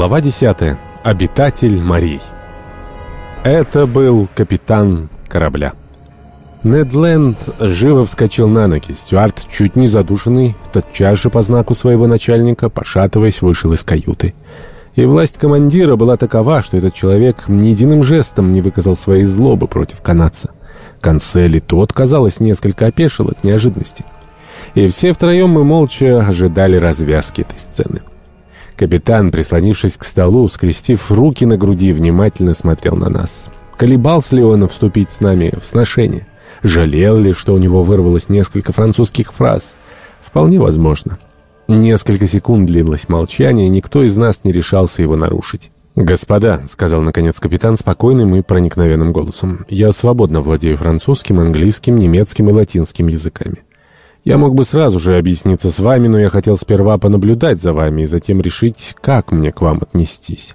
Глава 10. Обитатель морей. Это был капитан корабля. Недленд живо вскочил на ноги. Стюарт, чуть не задушенный, тотчас же по знаку своего начальника, пошатываясь, вышел из каюты. И власть командира была такова, что этот человек ни единым жестом не выказал своей злобы против канадца. Консель и тот, казалось, несколько опешил от неожиданности. И все втроем мы молча ожидали развязки этой сцены. Капитан, прислонившись к столу, скрестив руки на груди, внимательно смотрел на нас. Колебался ли он вступить с нами в сношение? Жалел ли, что у него вырвалось несколько французских фраз? Вполне возможно. Несколько секунд длилось молчание, и никто из нас не решался его нарушить. «Господа», — сказал наконец капитан спокойным и проникновенным голосом, — «я свободно владею французским, английским, немецким и латинским языками. Я мог бы сразу же объясниться с вами, но я хотел сперва понаблюдать за вами и затем решить, как мне к вам отнестись.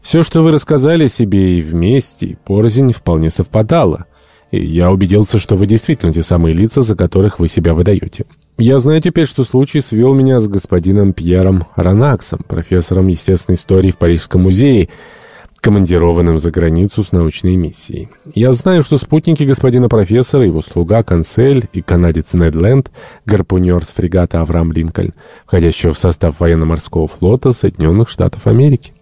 Все, что вы рассказали себе и вместе, и порознь, вполне совпадало, и я убедился, что вы действительно те самые лица, за которых вы себя выдаете. Я знаю теперь, что случай свел меня с господином Пьером Ранаксом, профессором естественной истории в Парижском музее, командированным за границу с научной миссией. Я знаю, что спутники господина профессора, его слуга Канцель и канадец Недленд, гарпунер с фрегата Авраам Линкольн, входящего в состав военно-морского флота Соединенных Штатов Америки.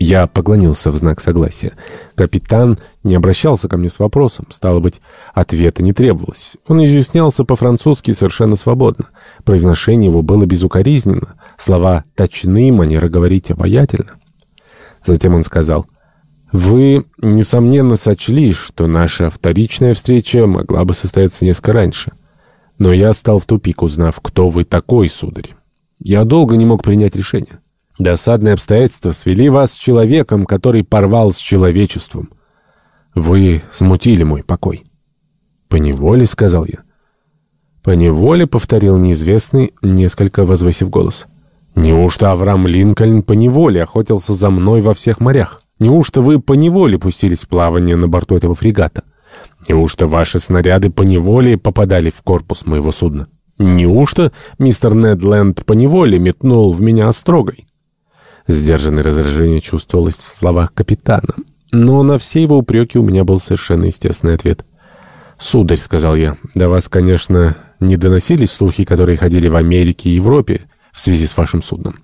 Я поклонился в знак согласия. Капитан не обращался ко мне с вопросом. Стало быть, ответа не требовалось. Он изъяснялся по-французски совершенно свободно. Произношение его было безукоризненно. Слова точны, манера говорить обаятельна. Затем он сказал, «Вы, несомненно, сочли, что наша вторичная встреча могла бы состояться несколько раньше. Но я стал в тупик, узнав, кто вы такой, сударь. Я долго не мог принять решение. Досадные обстоятельства свели вас с человеком, который порвал с человечеством. Вы смутили мой покой». «Поневоле», — сказал я. «Поневоле», — повторил неизвестный, несколько возвысив голос. Неужто Авраам Линкольн поневоле охотился за мной во всех морях? Неужто вы поневоле пустились в плавание на борту этого фрегата? Неужто ваши снаряды поневоле попадали в корпус моего судна? Неужто мистер Недленд поневоле метнул в меня острогой? Сдержанное раздражение чувствовалось в словах капитана. Но на все его упреки у меня был совершенно естественный ответ. «Сударь», — сказал я, — «до вас, конечно, не доносились слухи, которые ходили в Америке и Европе, в связи с вашим судном.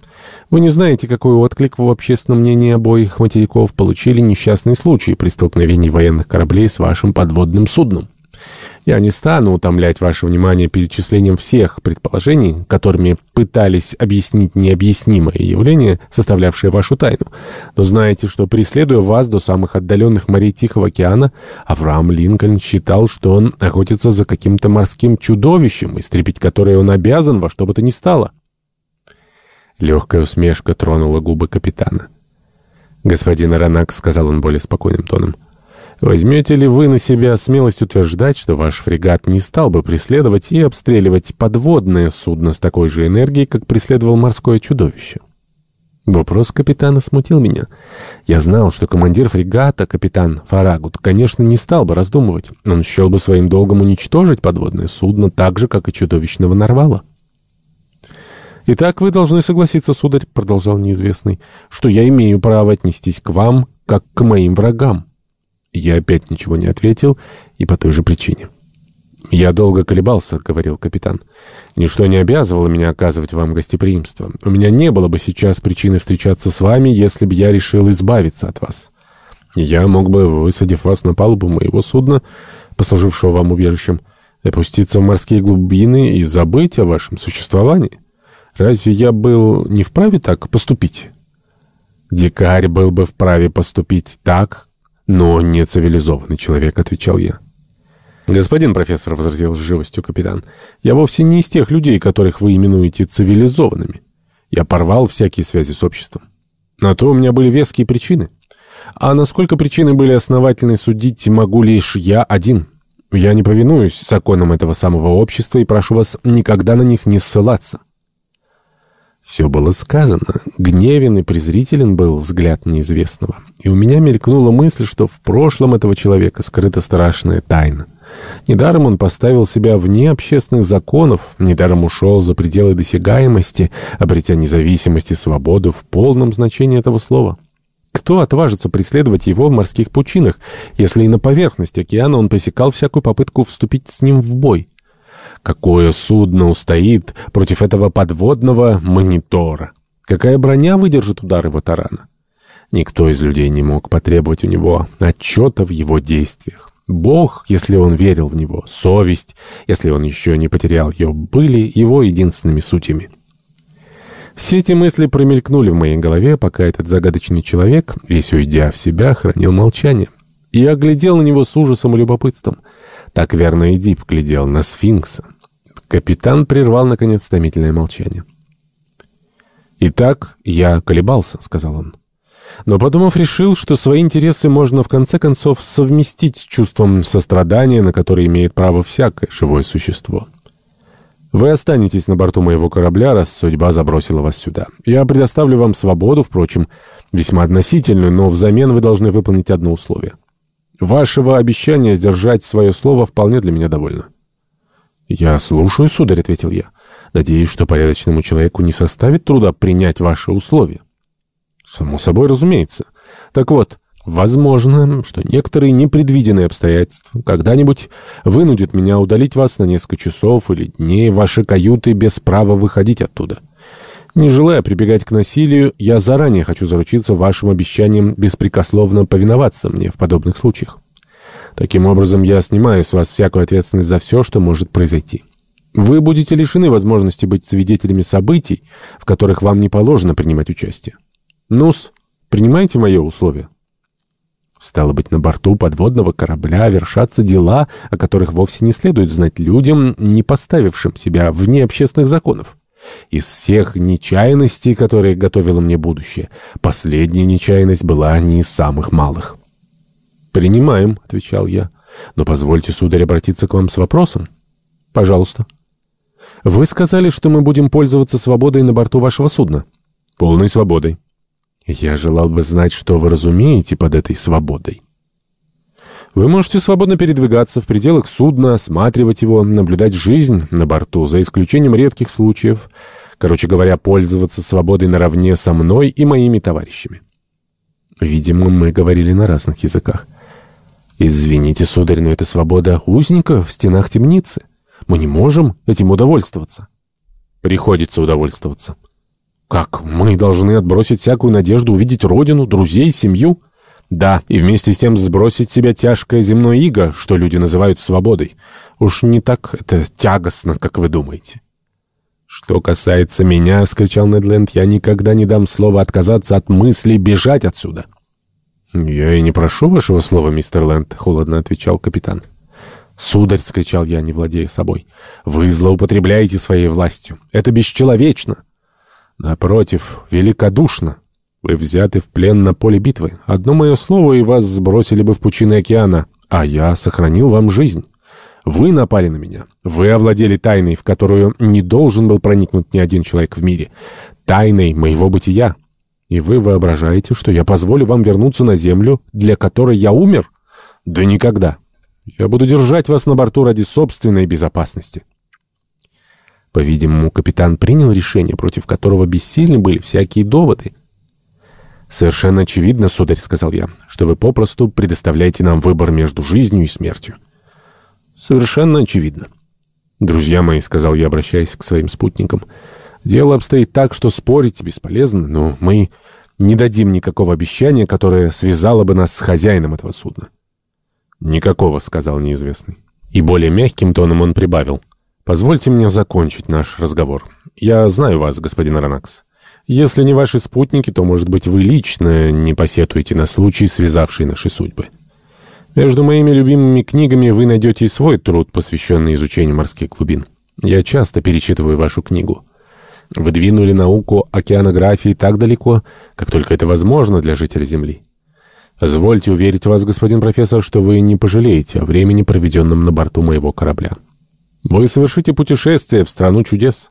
Вы не знаете, какой отклик в общественном мнении обоих материков получили несчастные случаи при столкновении военных кораблей с вашим подводным судном. Я не стану утомлять ваше внимание перечислением всех предположений, которыми пытались объяснить необъяснимое явление, составлявшее вашу тайну. Но знаете, что, преследуя вас до самых отдаленных морей Тихого океана, Авраам Линкольн считал, что он охотится за каким-то морским чудовищем, истребить которое он обязан во что бы то ни стало. Легкая усмешка тронула губы капитана. «Господин Аронак», — сказал он более спокойным тоном, — «возьмете ли вы на себя смелость утверждать, что ваш фрегат не стал бы преследовать и обстреливать подводное судно с такой же энергией, как преследовал морское чудовище?» Вопрос капитана смутил меня. Я знал, что командир фрегата, капитан Фарагут, конечно, не стал бы раздумывать. Он счел бы своим долгом уничтожить подводное судно так же, как и чудовищного Нарвала. «Итак, вы должны согласиться, сударь», — продолжал неизвестный, «что я имею право отнестись к вам, как к моим врагам». Я опять ничего не ответил, и по той же причине. «Я долго колебался», — говорил капитан. «Ничто не обязывало меня оказывать вам гостеприимство. У меня не было бы сейчас причины встречаться с вами, если бы я решил избавиться от вас. Я мог бы, высадив вас на палубу моего судна, послужившего вам убежищем, опуститься в морские глубины и забыть о вашем существовании». Разве я был не вправе так поступить? Дикарь был бы вправе поступить так, но не цивилизованный человек, отвечал я. «Господин профессор», — возразил с живостью капитан, — «я вовсе не из тех людей, которых вы именуете цивилизованными. Я порвал всякие связи с обществом. На то у меня были веские причины. А насколько причины были основательны судить, могу лишь я один. Я не повинуюсь законам этого самого общества и прошу вас никогда на них не ссылаться». Все было сказано. Гневен и презрителен был взгляд неизвестного. И у меня мелькнула мысль, что в прошлом этого человека скрыта страшная тайна. Недаром он поставил себя вне общественных законов, недаром ушел за пределы досягаемости, обретя независимость и свободу в полном значении этого слова. Кто отважится преследовать его в морских пучинах, если и на поверхности океана он пресекал всякую попытку вступить с ним в бой? Какое судно устоит против этого подводного монитора? Какая броня выдержит удар его тарана? Никто из людей не мог потребовать у него отчета в его действиях. Бог, если он верил в него, совесть, если он еще не потерял ее, были его единственными сутями. Все эти мысли промелькнули в моей голове, пока этот загадочный человек, весь уйдя в себя, хранил молчание. Я глядел на него с ужасом и любопытством. Так верно и Дип глядел на сфинкса. Капитан прервал, наконец, томительное молчание. «Итак, я колебался», — сказал он. Но, подумав, решил, что свои интересы можно в конце концов совместить с чувством сострадания, на которое имеет право всякое живое существо. Вы останетесь на борту моего корабля, раз судьба забросила вас сюда. Я предоставлю вам свободу, впрочем, весьма относительную, но взамен вы должны выполнить одно условие. Вашего обещания сдержать свое слово вполне для меня довольно. «Я слушаю, сударь», — ответил я. «Надеюсь, что порядочному человеку не составит труда принять ваши условия». Само собой разумеется. Так вот, возможно, что некоторые непредвиденные обстоятельства когда-нибудь вынудят меня удалить вас на несколько часов или дней в ваши каюты без права выходить оттуда. Не желая прибегать к насилию, я заранее хочу заручиться вашим обещанием беспрекословно повиноваться мне в подобных случаях. Таким образом, я снимаю с вас всякую ответственность за все, что может произойти. Вы будете лишены возможности быть свидетелями событий, в которых вам не положено принимать участие. Ну-с, принимайте мое условие. Стало быть, на борту подводного корабля вершатся дела, о которых вовсе не следует знать людям, не поставившим себя вне общественных законов. Из всех нечаянностей, которые готовило мне будущее, последняя нечаянность была не из самых малых. «Принимаем», — отвечал я. «Но позвольте, сударь, обратиться к вам с вопросом». «Пожалуйста». «Вы сказали, что мы будем пользоваться свободой на борту вашего судна». «Полной свободой». Я желал бы знать, что вы разумеете под этой свободой. Вы можете свободно передвигаться в пределах судна, осматривать его, наблюдать жизнь на борту, за исключением редких случаев. Короче говоря, пользоваться свободой наравне со мной и моими товарищами. Видимо, мы говорили на разных языках. «Извините, сударь, но это свобода узника в стенах темницы. Мы не можем этим удовольствоваться». «Приходится удовольствоваться». Как? Мы должны отбросить всякую надежду увидеть родину, друзей, семью? Да, и вместе с тем сбросить с себя тяжкое земное иго, что люди называют свободой. Уж не так это тягостно, как вы думаете. «Что касается меня, — вскричал Недленд, — я никогда не дам слова отказаться от мысли бежать отсюда». «Я и не прошу вашего слова, мистер Лэнд», — холодно отвечал капитан. «Сударь!» — скричал я, не владея собой. «Вы злоупотребляете своей властью. Это бесчеловечно!» Напротив, великодушно. Вы взяты в плен на поле битвы. Одно мое слово, и вас сбросили бы в пучины океана, а я сохранил вам жизнь. Вы напали на меня. Вы овладели тайной, в которую не должен был проникнуть ни один человек в мире. Тайной моего бытия. И вы воображаете, что я позволю вам вернуться на землю, для которой я умер? Да никогда. Я буду держать вас на борту ради собственной безопасности. По-видимому, капитан принял решение, против которого бессильны были всякие доводы. «Совершенно очевидно, сударь, — сказал я, — что вы попросту предоставляете нам выбор между жизнью и смертью». «Совершенно очевидно». «Друзья мои, — сказал я, обращаясь к своим спутникам, — дело обстоит так, что спорить бесполезно, но мы не дадим никакого обещания, которое связало бы нас с хозяином этого судна». «Никакого», — сказал неизвестный. И более мягким тоном он прибавил — Позвольте мне закончить наш разговор. Я знаю вас, господин Ранакс. Если не ваши спутники, то, может быть, вы лично не посетуете на случай, связавший наши судьбы. Между моими любимыми книгами вы найдете и свой труд, посвященный изучению морских глубин. Я часто перечитываю вашу книгу. Вы двинули науку океанографии так далеко, как только это возможно для жителя Земли. Позвольте уверить вас, господин профессор, что вы не пожалеете о времени, проведенном на борту моего корабля. Вы совершите путешествие в страну чудес.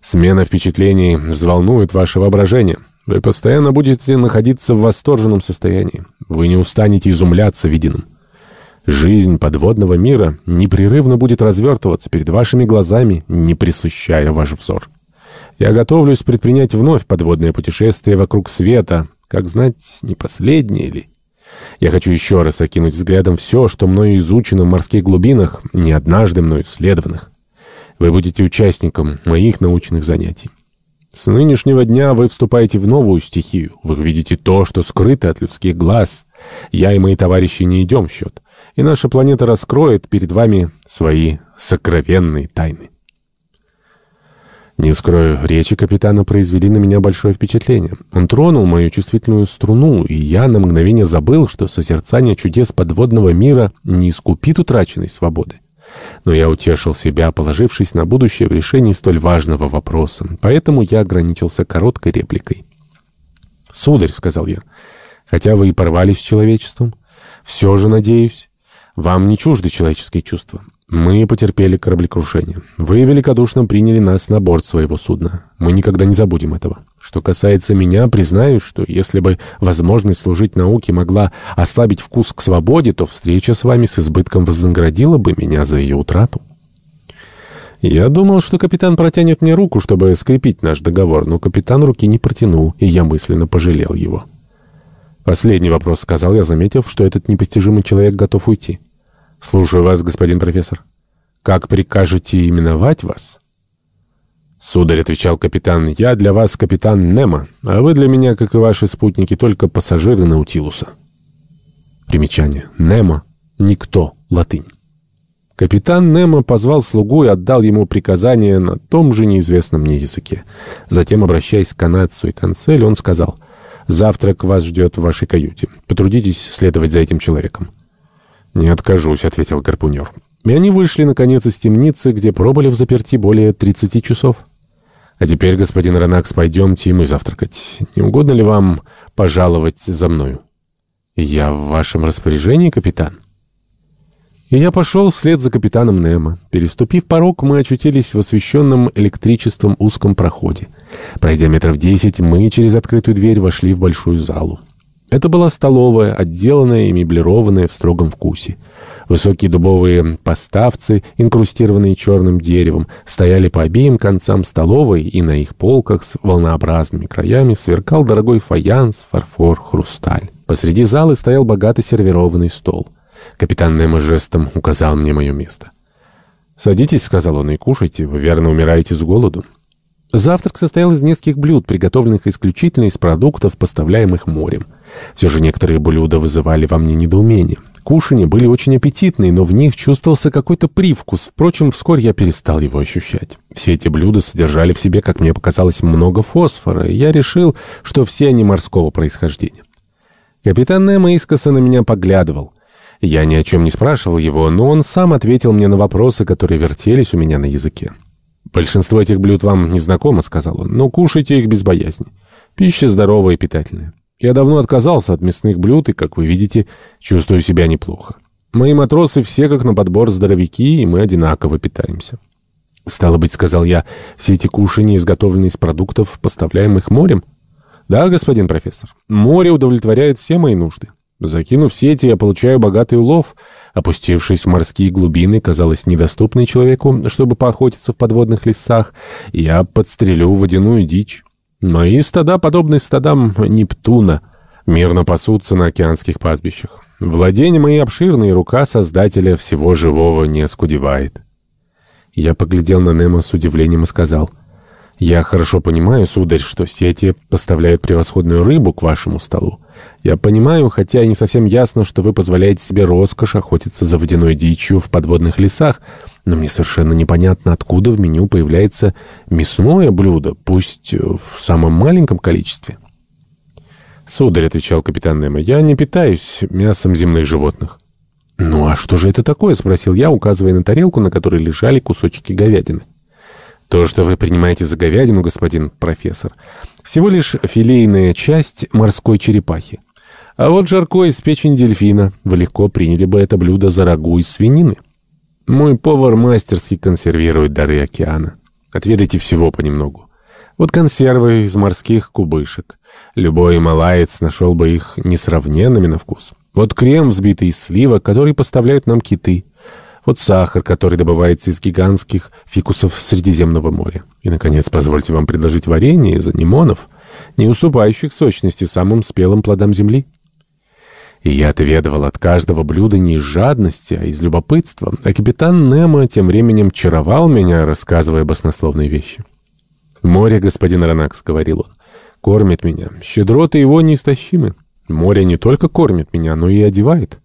Смена впечатлений взволнует ваше воображение. Вы постоянно будете находиться в восторженном состоянии. Вы не устанете изумляться виденным. Жизнь подводного мира непрерывно будет развертываться перед вашими глазами, не присыщая ваш взор. Я готовлюсь предпринять вновь подводное путешествие вокруг света, как знать, не последнее ли. Я хочу еще раз окинуть взглядом все, что мною изучено в морских глубинах, не однажды мною исследованных. Вы будете участником моих научных занятий. С нынешнего дня вы вступаете в новую стихию. Вы видите то, что скрыто от людских глаз. Я и мои товарищи не идем в счет. И наша планета раскроет перед вами свои сокровенные тайны. Не скрою, речи капитана произвели на меня большое впечатление. Он тронул мою чувствительную струну, и я на мгновение забыл, что созерцание чудес подводного мира не искупит утраченной свободы. Но я утешил себя, положившись на будущее в решении столь важного вопроса, поэтому я ограничился короткой репликой. «Сударь», — сказал я, — «хотя вы и порвались с человечеством, все же, надеюсь, вам не чужды человеческие чувства. Мы потерпели кораблекрушение. Вы великодушно приняли нас на борт своего судна. Мы никогда не забудем этого. Что касается меня, признаю, что если бы возможность служить науке могла ослабить вкус к свободе, то встреча с вами с избытком вознаградила бы меня за ее утрату. Я думал, что капитан протянет мне руку, чтобы скрепить наш договор, но капитан руки не протянул, и я мысленно пожалел его. «Последний вопрос», — сказал я, заметив, что этот непостижимый человек готов уйти. «Слушаю вас, господин профессор. Как прикажете именовать вас?» «Сударь», — отвечал капитан, — «я для вас капитан Немо, а вы для меня, как и ваши спутники, только пассажиры Наутилуса». Примечание. Немо. Никто. Латынь. Капитан Немо позвал слугу и отдал ему приказание на том же неизвестном мне языке. Затем, обращаясь к канадцу и канцелю, он сказал, «Завтрак вас ждет в вашей каюте. Потрудитесь следовать за этим человеком». «Не откажусь», — ответил гарпунер. И они вышли, наконец, из темницы, где пробыли в заперти более 30 часов. «А теперь, господин Ранакс, пойдемте и мы завтракать. Не угодно ли вам пожаловать за мною?» «Я в вашем распоряжении, капитан?» И я пошел вслед за капитаном Немо. Переступив порог, мы очутились в освещенном электричеством узком проходе. Пройдя метров десять, мы через открытую дверь вошли в большую залу. Это была столовая, отделанная и меблированная в строгом вкусе. Высокие дубовые поставцы, инкрустированные черным деревом, стояли по обеим концам столовой, и на их полках с волнообразными краями сверкал дорогой фаянс, фарфор, хрусталь. Посреди залы стоял богато сервированный стол. Капитан Немо жестом указал мне мое место. «Садитесь», — сказал он, — «и кушайте. Вы верно умираете с голоду». Завтрак состоял из нескольких блюд, приготовленных исключительно из продуктов, поставляемых морем. Все же некоторые блюда вызывали во мне недоумение. Кушания были очень аппетитные, но в них чувствовался какой-то привкус. Впрочем, вскоре я перестал его ощущать. Все эти блюда содержали в себе, как мне показалось, много фосфора, и я решил, что все они морского происхождения. Капитан Немо искоса на меня поглядывал. Я ни о чем не спрашивал его, но он сам ответил мне на вопросы, которые вертелись у меня на языке. «Большинство этих блюд вам не знакомо», — сказал он, — «но кушайте их без боязни. Пища здоровая и питательная. Я давно отказался от мясных блюд и, как вы видите, чувствую себя неплохо. Мои матросы все как на подбор здоровяки, и мы одинаково питаемся». «Стало быть, — сказал я, — все эти кушания изготовлены из продуктов, поставляемых морем?» «Да, господин профессор, море удовлетворяет все мои нужды. Закинув сети, я получаю богатый улов. Опустившись в морские глубины, казалось недоступной человеку, чтобы поохотиться в подводных лесах, я подстрелю водяную дичь. Мои стада подобны стадам Нептуна, мирно пасутся на океанских пастбищах. Владения мои обширные, рука Создателя всего живого не оскудевает. Я поглядел на Немо с удивлением и сказал — я хорошо понимаю, сударь, что сети поставляют превосходную рыбу к вашему столу. Я понимаю, хотя и не совсем ясно, что вы позволяете себе роскошь охотиться за водяной дичью в подводных лесах, но мне совершенно непонятно, откуда в меню появляется мясное блюдо, пусть в самом маленьком количестве. «Сударь», — отвечал капитан Немо, — «я не питаюсь мясом земных животных». «Ну а что же это такое?» — спросил я, указывая на тарелку, на которой лежали кусочки говядины. То, что вы принимаете за говядину, господин профессор, всего лишь филейная часть морской черепахи. А вот жарко из печени дельфина. Вы легко приняли бы это блюдо за рагу из свинины. Мой повар мастерски консервирует дары океана. Отведайте всего понемногу. Вот консервы из морских кубышек. Любой малаец нашел бы их несравненными на вкус. Вот крем, взбитый из сливок, который поставляют нам киты. Вот сахар, который добывается из гигантских фикусов Средиземного моря. И, наконец, позвольте вам предложить варенье из анимонов, не уступающих сочности самым спелым плодам земли. И я отведывал от каждого блюда не из жадности, а из любопытства, а капитан Немо тем временем чаровал меня, рассказывая баснословные вещи. «Море, господин Ранакс», — говорил он, — «кормит меня. Щедроты его неистощимы. Море не только кормит меня, но и одевает».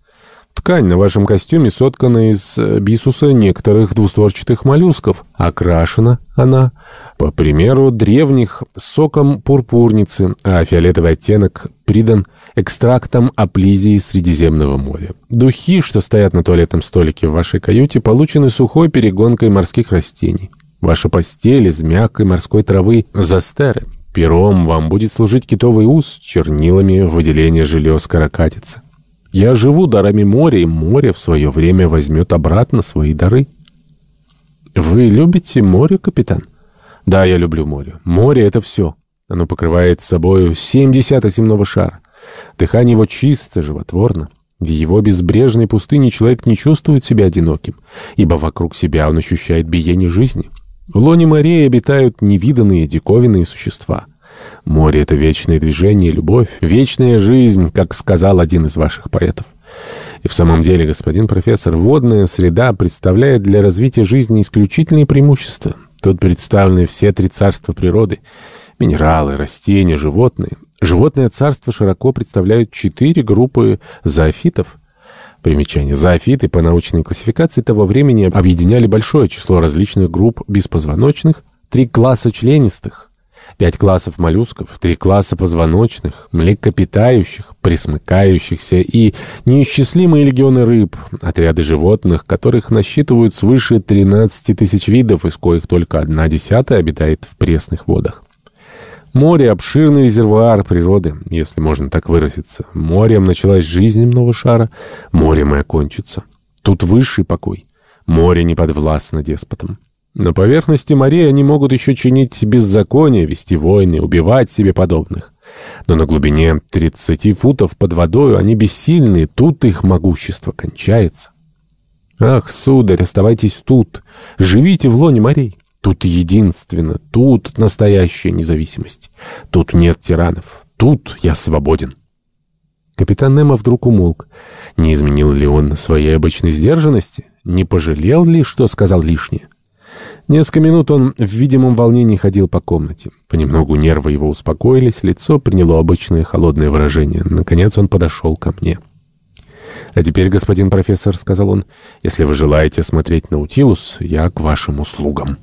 Ткань на вашем костюме соткана из э, бисуса некоторых двустворчатых моллюсков. Окрашена она, по примеру древних, соком пурпурницы, а фиолетовый оттенок придан экстрактом аплизии Средиземного моря. Духи, что стоят на туалетном столике в вашей каюте, получены сухой перегонкой морских растений. Ваша постель из мягкой морской травы застеры. Пером вам будет служить китовый ус, чернилами выделение желез каракатицы. Я живу дарами моря, и море в свое время возьмет обратно свои дары. Вы любите море, капитан? Да, я люблю море. Море — это все. Оно покрывает собою семь десятых земного шара. Дыхание его чисто, животворно. В его безбрежной пустыне человек не чувствует себя одиноким, ибо вокруг себя он ощущает биение жизни. В лоне морей обитают невиданные диковинные существа — Море — это вечное движение, любовь, вечная жизнь, как сказал один из ваших поэтов. И в самом деле, господин профессор, водная среда представляет для развития жизни исключительные преимущества. Тут представлены все три царства природы — минералы, растения, животные. Животное царство широко представляют четыре группы зоофитов — Примечание. Зоофиты по научной классификации того времени объединяли большое число различных групп беспозвоночных, три класса членистых, пять классов моллюсков, три класса позвоночных, млекопитающих, присмыкающихся и неисчислимые легионы рыб, отряды животных, которых насчитывают свыше 13 тысяч видов, из коих только одна десятая обитает в пресных водах. Море — обширный резервуар природы, если можно так выразиться. Морем началась жизнь земного шара, морем и окончится. Тут высший покой. Море не подвластно деспотам. На поверхности морей они могут еще чинить беззаконие, вести войны, убивать себе подобных. Но на глубине 30 футов под водой они бессильны, тут их могущество кончается. Ах, сударь, оставайтесь тут, живите в лоне морей. Тут единственно, тут настоящая независимость. Тут нет тиранов, тут я свободен. Капитан Немо вдруг умолк. Не изменил ли он своей обычной сдержанности? Не пожалел ли, что сказал лишнее? Несколько минут он в видимом волнении ходил по комнате. Понемногу нервы его успокоились, лицо приняло обычное холодное выражение. Наконец он подошел ко мне. «А теперь, господин профессор, — сказал он, — если вы желаете смотреть Наутилус, я к вашим услугам».